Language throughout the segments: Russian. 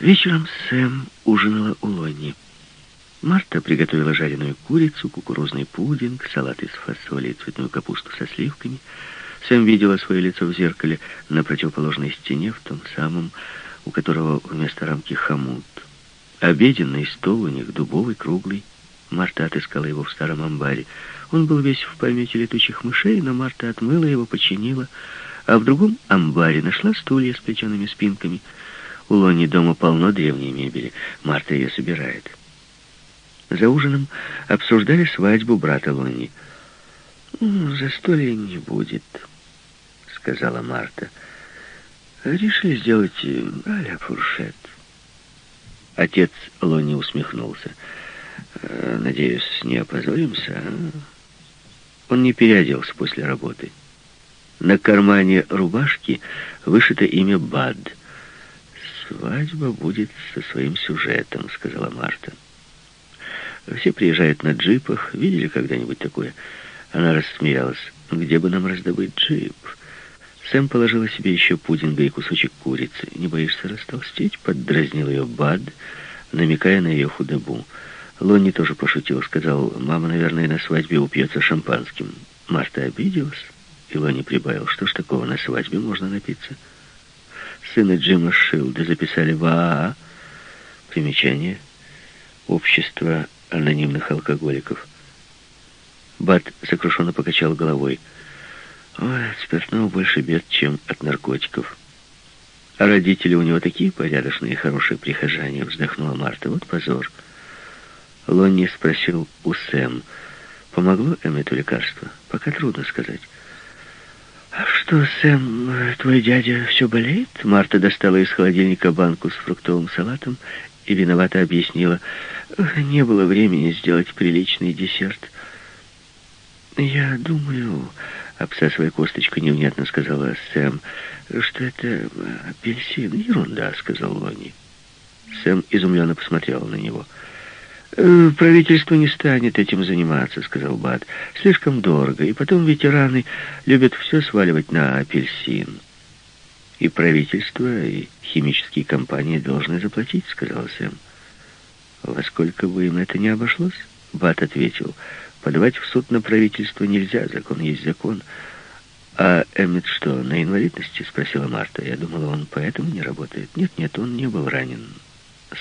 Вечером Сэм ужинала у Лонни. Марта приготовила жареную курицу, кукурузный пудинг, салат из фасоли и цветную капусту со сливками. Сэм видела свое лицо в зеркале на противоположной стене, в том самом, у которого вместо рамки хомут. Обеденный стол у них дубовый, круглый. Марта отыскала его в старом амбаре. Он был весь в помете летучих мышей, но Марта отмыла его, починила, а в другом амбаре нашла стулья с плетеными спинками. У Лони дома полно древней мебели. Марта ее собирает. За ужином обсуждали свадьбу брата Лони. «Ну, «Застолья не будет», — сказала Марта. «Решили сделать а-ля фуршет». Отец Лони усмехнулся. «Э, «Надеюсь, не опозоримся?» а?» Он не переоделся после работы. На кармане рубашки вышито имя Бад. «Свадьба будет со своим сюжетом», — сказала Марта. «Все приезжают на джипах. Видели когда-нибудь такое?» Она рассмеялась. «Где бы нам раздобыть джип?» Сэм положила себе еще пудинга и кусочек курицы. «Не боишься растолстеть?» — поддразнил ее Бад, намекая на ее худобу. Лонни тоже пошутил, сказал, «Мама, наверное, на свадьбе упьется шампанским». Марта обиделась, и Лонни прибавил, «Что ж такого, на свадьбе можно напиться?» Сына Джима Шилда записали в ААА. Примечание. Общество анонимных алкоголиков. Бат сокрушенно покачал головой. Ой, от спиртного больше бед, чем от наркотиков. А родители у него такие порядочные и хорошие прихожане, вздохнула Марта. Вот позор. Лонни спросил у Сэм, помогло Эммету лекарство? Пока трудно сказать. «А что, Сэм, твой дядя все болеет?» Марта достала из холодильника банку с фруктовым салатом и виновато объяснила. «Не было времени сделать приличный десерт». «Я думаю...» обсасывая косточку, невнятно сказала Сэм, что это апельсин. Ерунда, сказал Лони. Сэм изумленно посмотрел на него. «Э, «Правительство не станет этим заниматься», — сказал Бат. «Слишком дорого, и потом ветераны любят все сваливать на апельсин». «И правительство, и химические компании должны заплатить», — сказал Сэм. «Во сколько бы им это не обошлось?» Бат ответил. Подавать в суд на правительство нельзя, закон есть закон. А Эммет что, на инвалидности? Спросила Марта. Я думала, он поэтому не работает. Нет, нет, он не был ранен.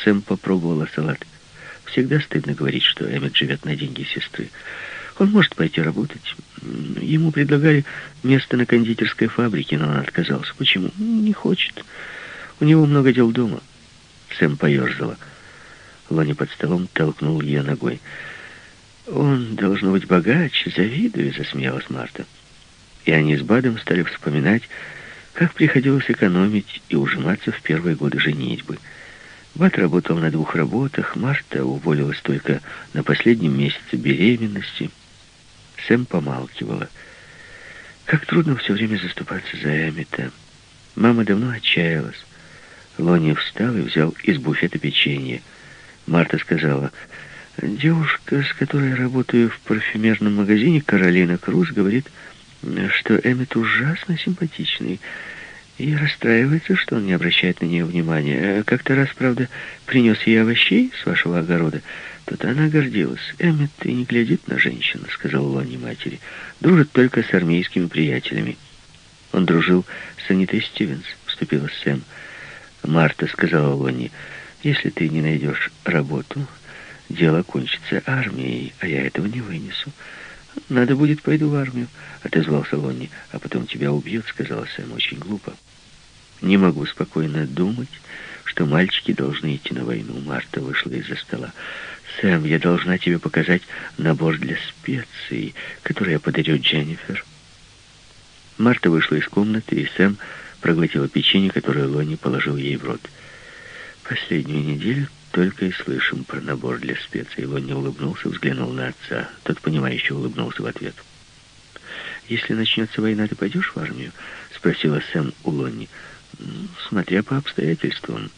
Сэм попробовала салат. Всегда стыдно говорить, что Эммет живет на деньги сестры. Он может пойти работать. Ему предлагали место на кондитерской фабрике, но он отказался. Почему? Не хочет. У него много дел дома. Сэм поерзала. Лони под столом толкнул ее ногой. «Он, должно быть, богач, завидую», — засмеялась Марта. И они с Бадом стали вспоминать, как приходилось экономить и ужиматься в первые годы женитьбы. Бат работал на двух работах, Марта уволилась только на последнем месяце беременности. Сэм помалкивала. Как трудно все время заступаться за Эмита. Мама давно отчаялась. Лони встал и взял из буфета печенье. Марта сказала... Девушка, с которой работаю в парфюмерном магазине, Каролина Круз, говорит, что Эммет ужасно симпатичный и расстраивается, что он не обращает на нее внимания. Как-то раз, правда, принес ей овощей с вашего огорода. Тут она гордилась. «Эммет и не глядит на женщин», — сказал Лонни матери. «Дружит только с армейскими приятелями». Он дружил с Анитой Стивенс, вступила Сэм. Марта сказала Лонни, «Если ты не найдешь работу, дело кончится армией, а я этого не вынесу. Надо будет, пойду в армию, отозвался Лонни. А потом тебя убьют, сказала Сэм, очень глупо. Не могу спокойно думать, что мальчики должны идти на войну. Марта вышла из-за стола. Сэм, я должна тебе показать набор для специй, который я подарю Дженнифер. Марта вышла из комнаты, и Сэм проглотила печенье, которое Лонни положил ей в рот. Последнюю неделю только и слышим про набор для специй. Лонни улыбнулся, взглянул на отца. Тот, понимающе улыбнулся в ответ. «Если начнется война, ты пойдешь в армию?» — спросила Сэм у Лонни. «Смотря по обстоятельствам.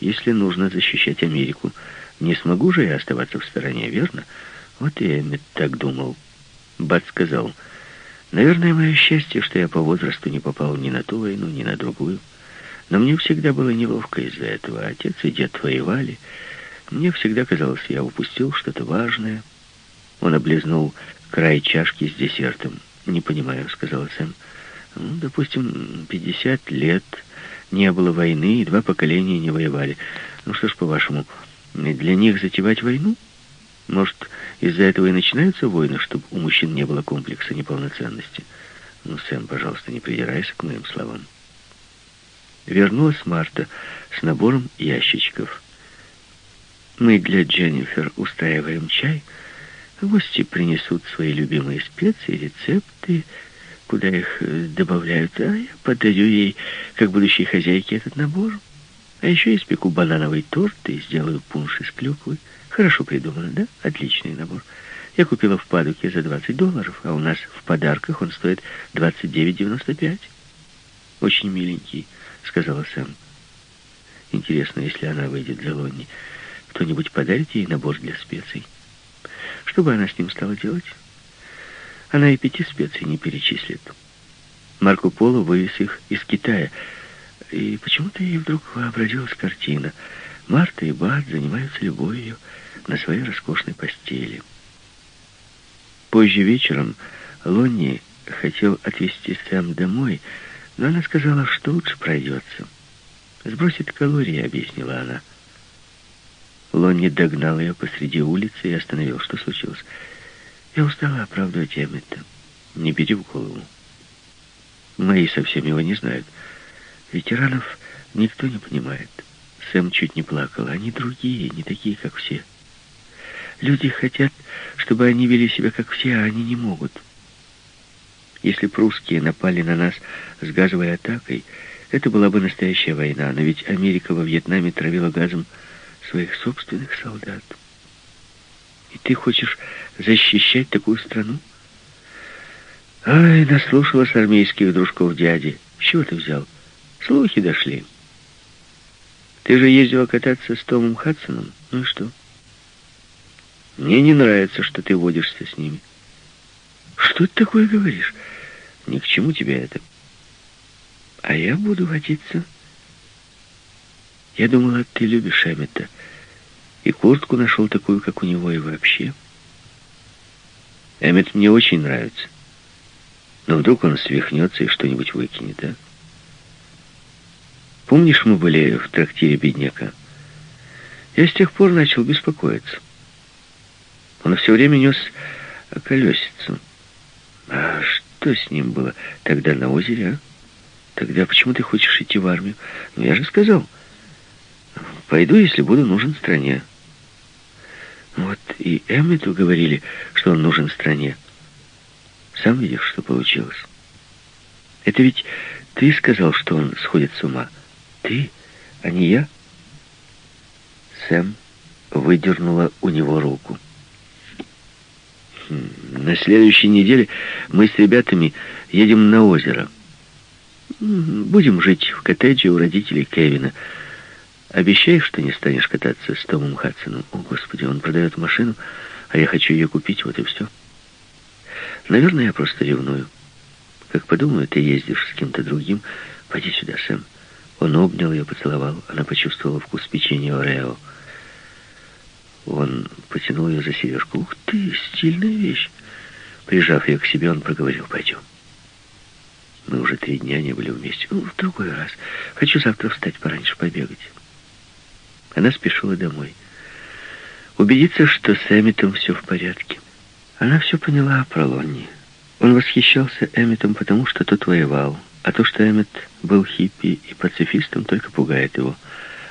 Если нужно защищать Америку, не смогу же я оставаться в стороне, верно?» Вот и Эммет так думал. Бат сказал, «Наверное, мое счастье, что я по возрасту не попал ни на ту войну, ни на другую. Но мне всегда было неловко из-за этого. Отец и дед воевали. Мне всегда казалось, я упустил что-то важное. Он облизнул край чашки с десертом. «Не понимаю», — сказал Сэм. Ну, «Допустим, 50 лет не было войны, и два поколения не воевали. Ну что ж, по-вашему, для них затевать войну? Может, из-за этого и начинаются войны, чтобы у мужчин не было комплекса неполноценности? Ну, Сэм, пожалуйста, не придирайся к моим словам». Вернулась Марта с набором ящичков. «Мы для Дженнифер устраиваем чай», Гости принесут свои любимые специи, рецепты, куда их э, добавляют, а я подарю ей, как будущей хозяйке, этот набор. А еще испеку банановый торт и сделаю пунш из клюквы. Хорошо придумано, да? Отличный набор. Я купила в Падуке за 20 долларов, а у нас в подарках он стоит 29,95. Очень миленький, сказала Сэм. Интересно, если она выйдет за Лонни, кто-нибудь подарит ей набор для специй? Что бы она с ним стала делать? Она и пяти специй не перечислит. Марко Поло вывез их из Китая. И почему-то ей вдруг вообразилась картина. Марта и Бат занимаются любовью на своей роскошной постели. Позже вечером Лонни хотел отвезти Сэм домой, но она сказала, что лучше пройдется. «Сбросит калории», — объяснила она. Лонни догнал ее посреди улицы и остановил. Что случилось? Я устала оправдывать Эммета. Не бери в голову. Мои совсем его не знают. Ветеранов никто не понимает. Сэм чуть не плакал. Они другие, не такие, как все. Люди хотят, чтобы они вели себя, как все, а они не могут. Если прусские напали на нас с газовой атакой, это была бы настоящая война. Но ведь Америка во Вьетнаме травила газом своих собственных солдат. И ты хочешь защищать такую страну? Ай, наслушалась армейских дружков дяди. С чего ты взял? Слухи дошли. Ты же ездила кататься с Томом Хадсоном. Ну и что? Мне не нравится, что ты водишься с ними. Что ты такое говоришь? Ни к чему тебе это. А я буду водиться. Я думала, ты любишь Эммета. И куртку нашел такую, как у него, и вообще. Эммет мне очень нравится. Но вдруг он свихнется и что-нибудь выкинет, да? Помнишь, мы были в трактире бедняка? Я с тех пор начал беспокоиться. Он все время нес колесицу. А что с ним было тогда на озере, а? Тогда почему ты хочешь идти в армию? Ну, я же сказал, пойду, если буду нужен стране. Вот и Эммету говорили, что он нужен стране. Сам видишь, что получилось. Это ведь ты сказал, что он сходит с ума. Ты, а не я. Сэм выдернула у него руку. Хм, на следующей неделе мы с ребятами едем на озеро. Будем жить в коттедже у родителей Кевина. Обещаешь, что не станешь кататься с Томом Хадсоном? О, Господи, он продает машину, а я хочу ее купить, вот и все. Наверное, я просто ревную. Как подумаю, ты ездишь с кем-то другим, пойди сюда, Сэм. Он обнял ее, поцеловал. Она почувствовала вкус печенья Орео. Он потянул ее за северку. Ух ты, стильная вещь. Прижав ее к себе, он проговорил, пойдем. Мы уже три дня не были вместе. Ну, в другой раз. Хочу завтра встать пораньше, побегать. Она спешила домой. Убедиться, что с Эмметом все в порядке. Она все поняла про Лонни. Он восхищался Эмметом, потому что тот воевал. А то, что Эммет был хиппи и пацифистом, только пугает его.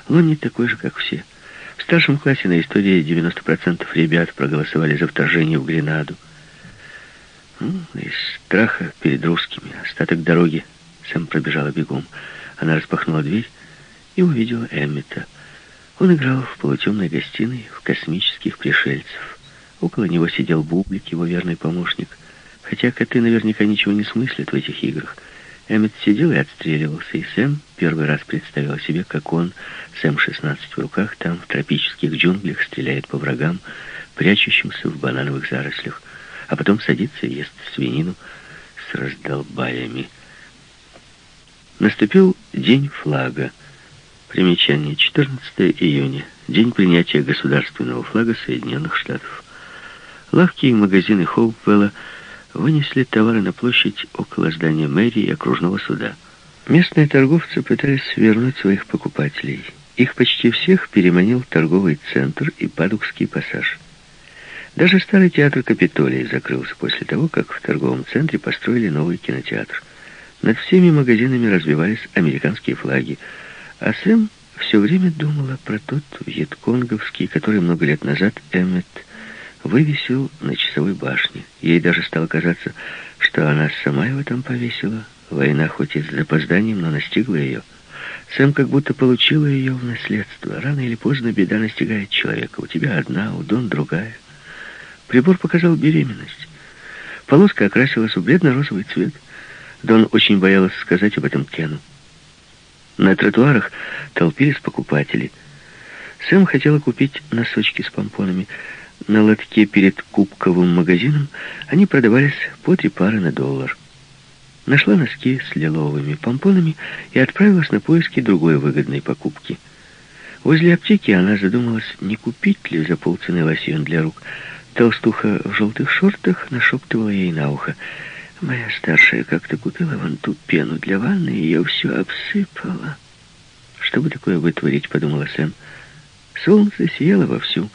Лонни такой же, как все. В старшем классе на истории 90% ребят проголосовали за вторжение в Гренаду. Ну, из страха перед русскими остаток дороги Сэм пробежала бегом. Она распахнула дверь и увидела Эммета. Он играл в полутемной гостиной в космических пришельцев. Около него сидел Бублик, его верный помощник. Хотя коты наверняка ничего не смыслят в этих играх. Эммет сидел и отстреливался, и Сэм первый раз представил себе, как он, Сэм-16 в руках, там, в тропических джунглях, стреляет по врагам, прячущимся в банановых зарослях, а потом садится и ест свинину с раздолбаями. Наступил день флага. Примечание. 14 июня. День принятия государственного флага Соединенных Штатов. Лавки и магазины Хоупвелла вынесли товары на площадь около здания мэрии и окружного суда. Местные торговцы пытались вернуть своих покупателей. Их почти всех переманил торговый центр и Падукский пассаж. Даже старый театр Капитолий закрылся после того, как в торговом центре построили новый кинотеатр. Над всеми магазинами развивались американские флаги, а Сэм все время думала про тот вьетконговский, который много лет назад Эммет вывесил на часовой башне. Ей даже стало казаться, что она сама его там повесила. Война хоть и с запозданием, но настигла ее. Сэм как будто получила ее в наследство. Рано или поздно беда настигает человека. У тебя одна, у Дон другая. Прибор показал беременность. Полоска окрасилась в бледно-розовый цвет. Дон очень боялась сказать об этом Кену. На тротуарах толпились покупатели. Сэм хотела купить носочки с помпонами, на лотке перед кубковым магазином они продавались по три пары на доллар. Нашла носки с лиловыми помпонами и отправилась на поиски другой выгодной покупки. Возле аптеки она задумалась, не купить ли за полцены лосьон для рук. Толстуха в желтых шортах нашептывала ей на ухо. «Моя старшая как-то купила вон ту пену для ванны, и ее все обсыпала». «Что бы такое вытворить?» — подумала Сэм. Солнце сияло вовсю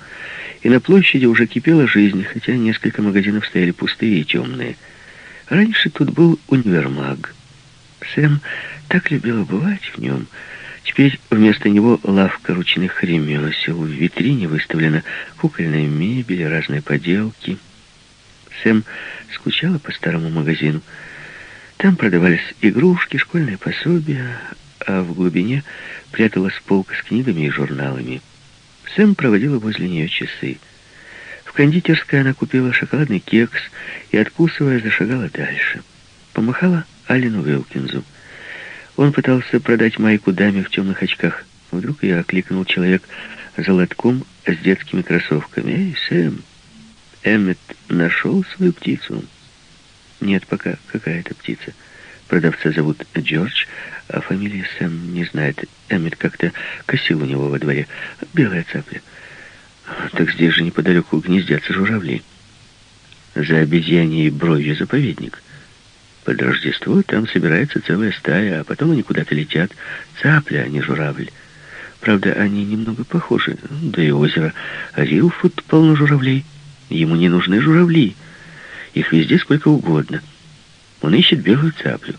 и на площади уже кипела жизнь, хотя несколько магазинов стояли пустые и темные. Раньше тут был универмаг. Сэм так любила бывать в нем. Теперь вместо него лавка ручных ремесел. В витрине выставлена кукольная мебель, разные поделки. Сэм скучала по старому магазину. Там продавались игрушки, школьные пособия, а в глубине пряталась полка с книгами и журналами. Сэм проводила возле нее часы. В кондитерской она купила шоколадный кекс и, откусывая, зашагала дальше. Помахала Алину Вилкинзу. Он пытался продать майку даме в темных очках. Вдруг ее окликнул человек за лотком с детскими кроссовками. «Эй, Сэм, Эммет нашел свою птицу?» «Нет пока. Какая это птица?» Продавца зовут Джордж, а фамилии Сэм не знает. Эммет как-то косил у него во дворе. Белая цапля. Так здесь же неподалеку гнездятся журавли. За обезьяньей бровью заповедник. Под Рождество там собирается целая стая, а потом они куда-то летят. Цапля, а не журавль. Правда, они немного похожи. Да и озеро Рилфуд полно журавлей. Ему не нужны журавли. Их везде сколько угодно. Он ищет белую цаплю.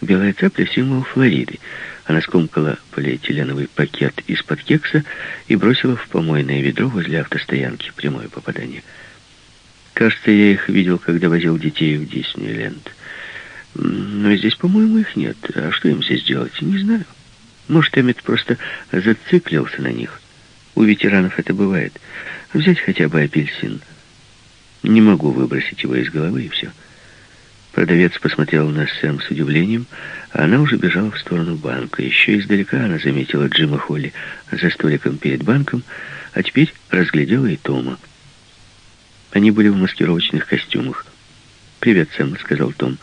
Белая цапля — символ Флориды. Она скомкала полиэтиленовый пакет из-под кекса и бросила в помойное ведро возле автостоянки. Прямое попадание. Кажется, я их видел, когда возил детей в Диснейленд. Но здесь, по-моему, их нет. А что им здесь делать? Не знаю. Может, Эммет просто зациклился на них. У ветеранов это бывает. Взять хотя бы апельсин. Не могу выбросить его из головы, и все. Продавец посмотрел на Сэм с удивлением, а она уже бежала в сторону банка. Еще издалека она заметила Джима Холли за столиком перед банком, а теперь разглядела и Тома. Они были в маскировочных костюмах. «Привет, Сэм», — сказал Том.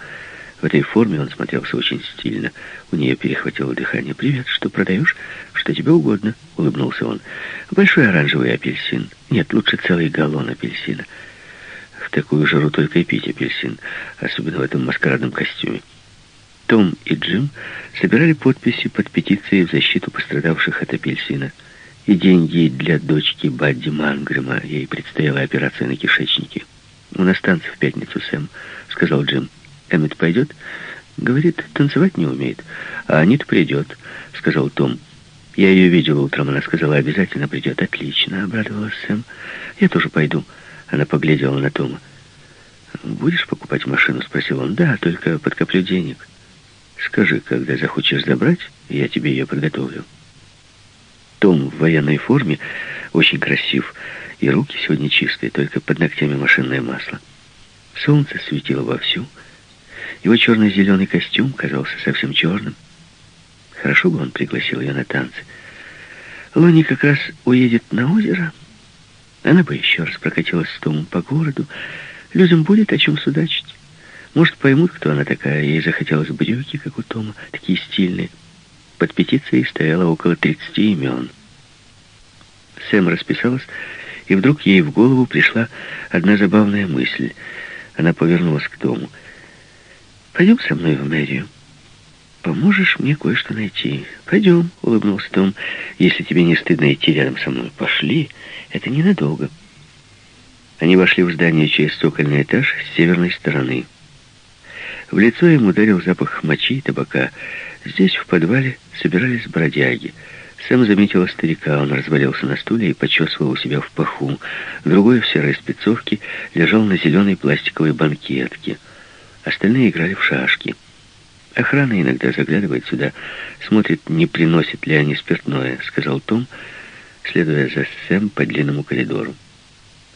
В этой форме он смотрелся очень стильно. У нее перехватило дыхание. «Привет, что продаешь? Что тебе угодно?» — улыбнулся он. «Большой оранжевый апельсин. Нет, лучше целый галлон апельсина». В такую жару только и пить апельсин, особенно в этом маскарадном костюме. Том и Джим собирали подписи под петицией в защиту пострадавших от апельсина. И деньги для дочки Бадди Мангрема. Ей предстояла операция на кишечнике. «У нас танцы в пятницу, Сэм», — сказал Джим. «Эммет пойдет?» «Говорит, танцевать не умеет». «А Анит придет», — сказал Том. «Я ее видел утром, она сказала, обязательно придет». «Отлично», — обрадовалась Сэм. «Я тоже пойду». Она поглядела на Тома. «Будешь покупать машину?» — спросил он. «Да, только подкоплю денег. Скажи, когда захочешь забрать, я тебе ее подготовлю». Том в военной форме очень красив, и руки сегодня чистые, только под ногтями машинное масло. Солнце светило вовсю. Его черно-зеленый костюм казался совсем черным. Хорошо бы он пригласил ее на танцы. Лони как раз уедет на озеро, — она бы еще раз прокатилась с Томом по городу. Людям будет о чем судачить. Может, поймут, кто она такая. Ей захотелось брюки, как у Тома, такие стильные. Под петицией стояло около 30 имен. Сэм расписалась, и вдруг ей в голову пришла одна забавная мысль. Она повернулась к Тому. «Пойдем со мной в мэрию. Поможешь мне кое-что найти». «Пойдем», — улыбнулся Том. «Если тебе не стыдно идти рядом со мной, пошли. Это ненадолго». Они вошли в здание через цокольный этаж с северной стороны. В лицо ему ударил запах мочи и табака. Здесь, в подвале, собирались бродяги. Сэм заметила старика. Он развалился на стуле и почесывал у себя в паху. Другой в серой спецовке лежал на зеленой пластиковой банкетке. Остальные играли в шашки. Охрана иногда заглядывает сюда, смотрит, не приносит ли они спиртное, сказал Том, следуя за Сэм по длинному коридору.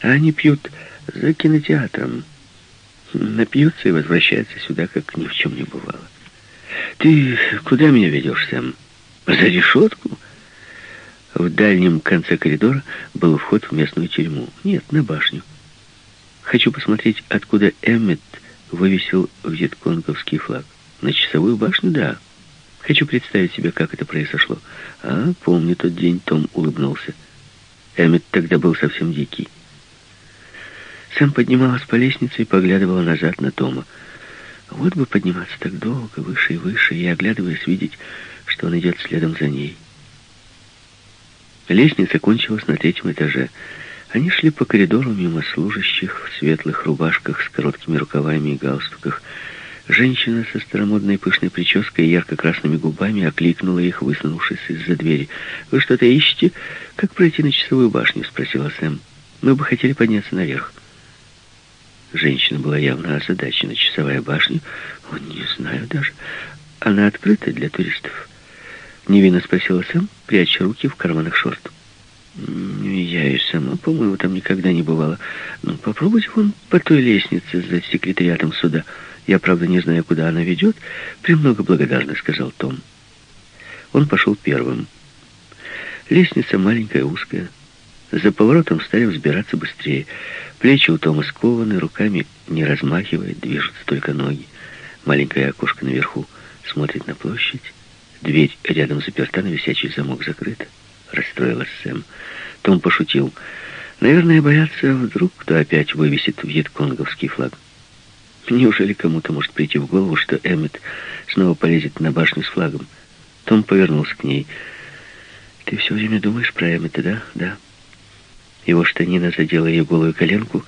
А они пьют за кинотеатром. Напьются и возвращаются сюда, как ни в чем не бывало. Ты куда меня ведешь, Сэм? За решетку? В дальнем конце коридора был вход в местную тюрьму. Нет, на башню. Хочу посмотреть, откуда Эммет вывесил вьетконговский флаг. На часовую башню, да. Хочу представить себе, как это произошло. А, помню тот день, Том улыбнулся. Эммет тогда был совсем дикий. Сэм поднималась по лестнице и поглядывала назад на Тома. Вот бы подниматься так долго, выше и выше, и, оглядываясь, видеть, что он идет следом за ней. Лестница кончилась на третьем этаже. Они шли по коридору мимо служащих в светлых рубашках с короткими рукавами и галстуках. Женщина со старомодной пышной прической и ярко-красными губами окликнула их, высунувшись из-за двери. «Вы что-то ищете? Как пройти на часовую башню?» — спросила Сэм. «Мы бы хотели подняться наверх». Женщина была явно озадачена. Часовая башня? О, не знаю даже. Она открыта для туристов? Невинно спросила Сэм, пряча руки в карманах шорт. Я и сама, по-моему, там никогда не бывала. Ну, попробуйте вон по той лестнице за секретариатом суда. Я, правда, не знаю, куда она ведет. Премного благодарна, сказал Том. Он пошел первым. Лестница маленькая, узкая. За поворотом стали взбираться быстрее. Плечи у Тома скованы, руками не размахивает, движутся только ноги. Маленькое окошко наверху смотрит на площадь. Дверь рядом заперта, на висячий замок закрыта. Расстроилась Сэм. Том пошутил. Наверное, боятся, вдруг кто опять вывесит вьетконговский флаг. Неужели кому-то может прийти в голову, что Эммет снова полезет на башню с флагом? Том повернулся к ней. «Ты все время думаешь про Эммета, да?» «Да». Его штанина задела ее голую коленку,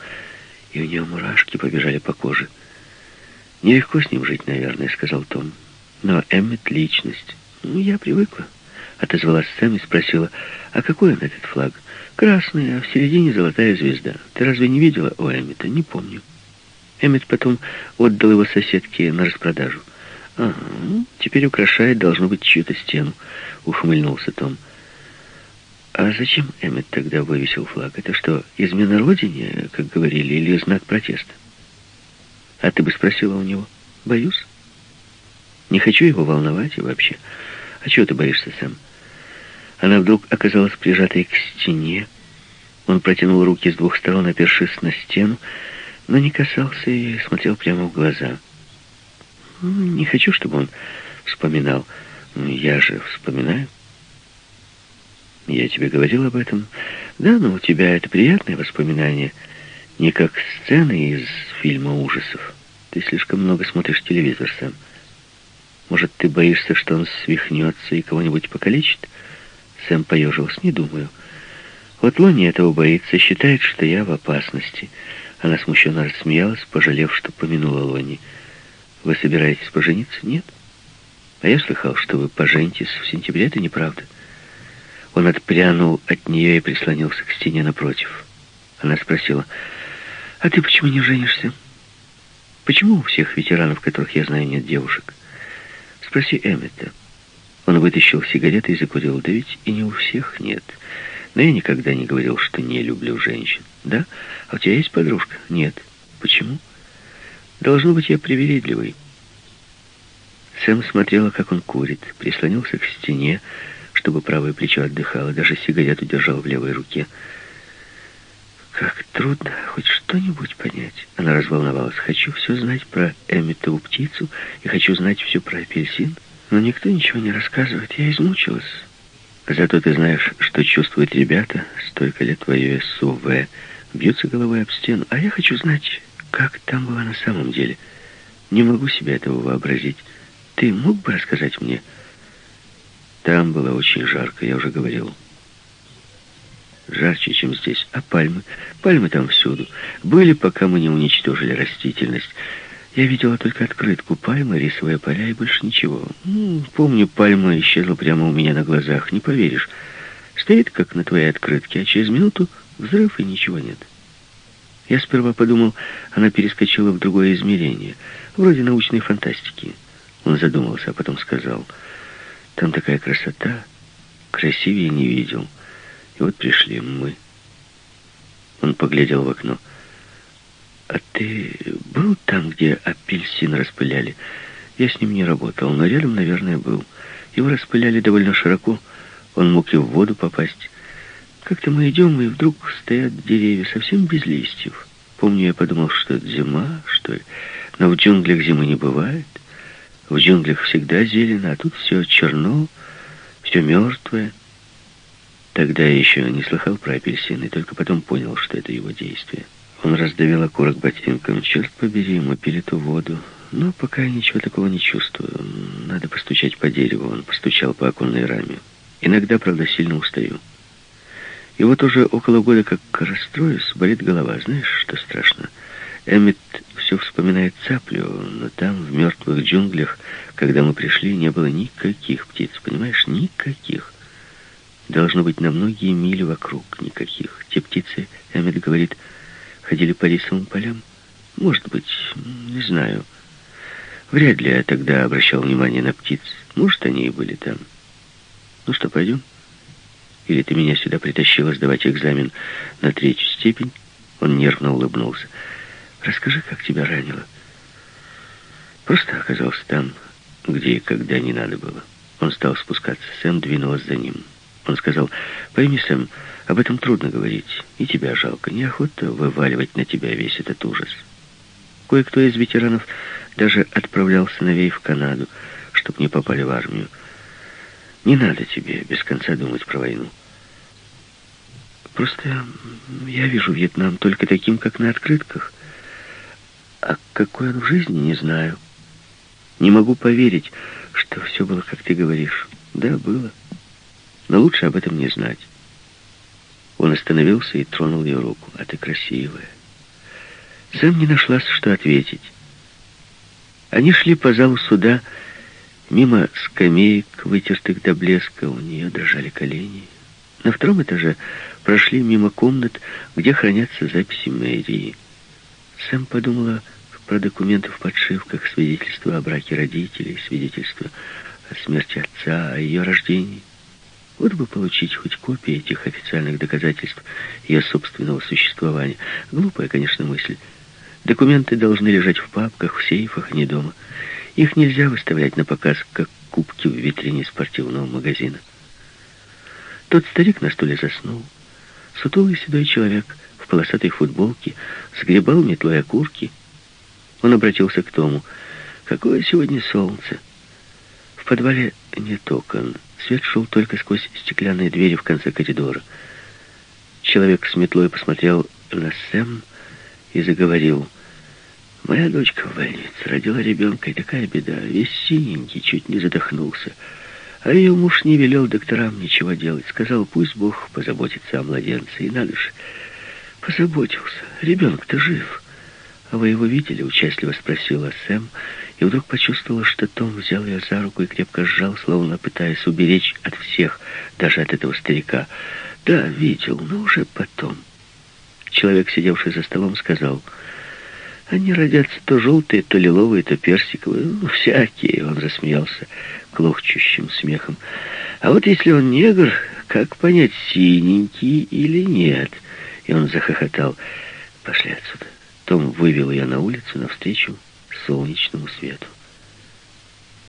и у нее мурашки побежали по коже. «Нелегко с ним жить, наверное», — сказал Том. «Но Эммет — личность. Ну, я привыкла». Отозвалась Сэм и спросила, «А какой он, этот флаг?» «Красный, а в середине золотая звезда. Ты разве не видела у Эммета?» «Не помню». Эммет потом отдал его соседке на распродажу. «Ага, теперь украшает, должно быть, чью-то стену», — ухмыльнулся Том. А зачем Эммет тогда вывесил флаг? Это что, измена родине, как говорили, или знак протеста? А ты бы спросила у него. Боюсь. Не хочу его волновать и вообще. А чего ты боишься сам? Она вдруг оказалась прижатой к стене. Он протянул руки с двух сторон, опершись на стену, но не касался и смотрел прямо в глаза. Не хочу, чтобы он вспоминал. Я же вспоминаю. Я тебе говорил об этом. Да, но у тебя это приятное воспоминание. Не как сцены из фильма ужасов. Ты слишком много смотришь телевизор сам. Может, ты боишься, что он свихнется и кого-нибудь покалечит? Сэм поежился. Не думаю. Вот Лони этого боится, считает, что я в опасности. Она смущенно рассмеялась, пожалев, что помянула Лони. Вы собираетесь пожениться? Нет. А я слыхал, что вы поженитесь в сентябре. Это неправда. Он отпрянул от нее и прислонился к стене напротив. Она спросила, «А ты почему не женишься? Почему у всех ветеранов, которых я знаю, нет девушек? Спроси Эммета». Он вытащил сигареты и закурил. «Да ведь и не у всех нет. Но я никогда не говорил, что не люблю женщин. Да? А у тебя есть подружка? Нет. Почему? Должно быть, я привередливый». Сэм смотрела, как он курит, прислонился к стене, чтобы правое плечо отдыхало, даже сигарету держал в левой руке. Как трудно хоть что-нибудь понять. Она разволновалась. Хочу все знать про Эмметову птицу и хочу знать все про апельсин. Но никто ничего не рассказывает. Я измучилась. Зато ты знаешь, что чувствуют ребята, столько лет воюя с УВ, бьются головой об стену. А я хочу знать, как там было на самом деле. Не могу себе этого вообразить. Ты мог бы рассказать мне? Там было очень жарко, я уже говорил. Жарче, чем здесь. А пальмы? Пальмы там всюду. Были, пока мы не уничтожили растительность. Я видела только открытку пальмы, рисовые поля и больше ничего. Ну, помню, пальма исчезла прямо у меня на глазах. Не поверишь. Стоит, как на твоей открытке, а через минуту взрыв и ничего нет. Я сперва подумал, она перескочила в другое измерение, вроде научной фантастики. Он задумался, а потом сказал, там такая красота, красивее не видел. И вот пришли мы. Он поглядел в окно. «А ты был там, где апельсин распыляли?» Я с ним не работал, но рядом, наверное, был. Его распыляли довольно широко. Он мог и в воду попасть. Как-то мы идем, и вдруг стоят деревья совсем без листьев. Помню, я подумал, что это зима, что ли. Но в джунглях зимы не бывает. В джунглях всегда зелено, а тут все черно, все мертвое. Тогда я еще не слыхал про апельсины, только потом понял, что это его действие. Он раздавил окурок ботинком. Черт побери, мы пили ту воду. Но пока я ничего такого не чувствую. Надо постучать по дереву. Он постучал по оконной раме. Иногда, правда, сильно устаю. И вот уже около года, как расстроюсь, болит голова. Знаешь, что страшно? Эммет все вспоминает цаплю, но там, в мертвых джунглях, когда мы пришли, не было никаких птиц, понимаешь? Никаких. Должно быть на многие мили вокруг никаких. Те птицы, Эммет говорит, ходили по рисовым полям. Может быть, не знаю. Вряд ли я тогда обращал внимание на птиц. Может, они и были там. Ну что, пойдем? Или ты меня сюда притащила сдавать экзамен на третью степень? Он нервно улыбнулся. Расскажи, как тебя ранило. Просто оказался там, где и когда не надо было. Он стал спускаться. Сэм двинулась за ним. Он сказал, пойми, Сэм, об этом трудно говорить. И тебя жалко. Неохота вываливать на тебя весь этот ужас. Кое-кто из ветеранов даже отправлял сыновей в Канаду, чтобы не попали в армию. Не надо тебе без конца думать про войну. Просто я вижу Вьетнам только таким, как на открытках. А какой он в жизни, не знаю. Не могу поверить, что все было, как ты говоришь. Да, было но лучше об этом не знать. Он остановился и тронул ее руку. «А ты красивая». Сэм не нашлась, что ответить. Они шли по залу суда, мимо скамеек, вытертых до блеска, у нее дрожали колени. На втором этаже прошли мимо комнат, где хранятся записи мэрии. Сэм подумала про документы в подшивках, свидетельства о браке родителей, свидетельства о смерти отца, о ее рождении. Вот бы получить хоть копии этих официальных доказательств ее собственного существования. Глупая, конечно, мысль. Документы должны лежать в папках, в сейфах, а не дома. Их нельзя выставлять на показ, как кубки в витрине спортивного магазина. Тот старик на стуле заснул. Сутулый седой человек в полосатой футболке сгребал метлой окурки. Он обратился к Тому. «Какое сегодня солнце!» В подвале нет окон. Свет шел только сквозь стеклянные двери в конце коридора. Человек с метлой посмотрел на Сэм и заговорил. «Моя дочка в больнице. Родила ребенка, и такая беда. Весь синенький, чуть не задохнулся. А ее муж не велел докторам ничего делать. Сказал, пусть Бог позаботится о младенце. И надо же, позаботился. Ребенок-то жив». «А вы его видели?» — участливо спросила Сэм, и вдруг почувствовала, что Том взял ее за руку и крепко сжал, словно пытаясь уберечь от всех, даже от этого старика. «Да, видел, но уже потом». Человек, сидевший за столом, сказал, «Они родятся то желтые, то лиловые, то персиковые, ну, всякие». Он засмеялся клохчущим смехом. «А вот если он негр, как понять, синенький или нет?» И он захохотал. «Пошли отсюда». Том вывел ее на улицу навстречу солнечному свету.